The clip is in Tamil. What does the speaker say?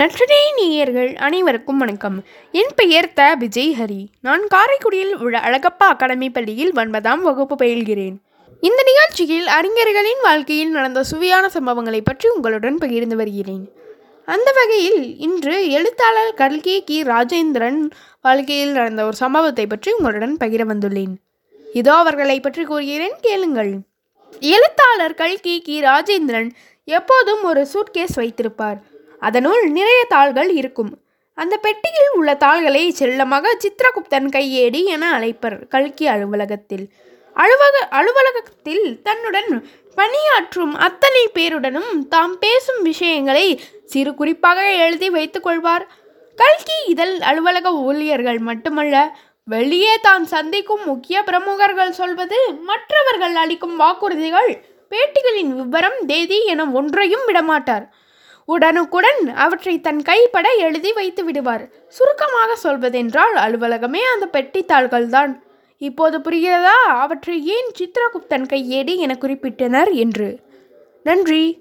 நற்றினை நேயர்கள் அனைவருக்கும் வணக்கம். என் பெயர் த. விஜய் ஹரி நான் காரைக்குடியில் உள்ள அழகப்பா அகாடமி பள்ளியில் ஒன்பதாம் வகுப்பு பயில்கிறேன். இந்த நிகழ்ச்சியில் அறிஞர்களின் வாழ்க்கையில் நடந்த சுவையான சம்பவங்களை பற்றி உங்களுடன் பகிர்ந்து வருகிறேன். அந்த வகையில் இன்று எழுத்தாளர் கல்கி கி. ராஜேந்திரன் வாழ்க்கையில் நடந்த ஒரு சம்பவத்தை பற்றி உங்களுடன் பகிர வந்துள்ளேன். இதோ அவர்களை பற்றி கூறுகிறேன் கேளுங்கள். எழுத்தாளர் கல்கி கி. ராஜேந்திரன் எப்போதும் ஒரு சூட்கேஸ் வைத்திருப்பார். அதனுள் நிறைய தாள்கள் இருக்கும். அந்த பெட்டியில் உள்ள தாள்களை செல்லமாக சித்ரகுப்தன் கையேடி என அழைப்பர் கல்கி அலுவலகத்தில். அலுவலக அலுவலகத்தில் தன்னுடன் பணியாற்றும் அத்தனை பேருடனும் தாம் பேசும் விஷயங்களை சிறு குறிப்பாக எழுதி வைத்துக் கொள்வார். கல்கி இதழ் அலுவலக ஊழியர்கள் மட்டுமல்ல வெளியே தான் சந்திக்கும் முக்கிய பிரமுகர்கள் சொல்வது மற்றவர்கள் அளிக்கும் வாக்குறுதிகள் பேட்டிகளின் விவரம் தேதி என ஒன்றையும் விடமாட்டார். உடனுக்குடன் அவற்றை தன் கைப்பட எழுதி வைத்து விடுவார். சுருக்கமாக சொல்வதென்றால் அலுவலகமே அந்த பெட்டித்தாள்கள்தான். இப்போது புரிகிறதா? அவற்றை ஏன் சித்ரகுப்தன் கையேடு என குறிப்பிட்டனர் என்று. நன்றி.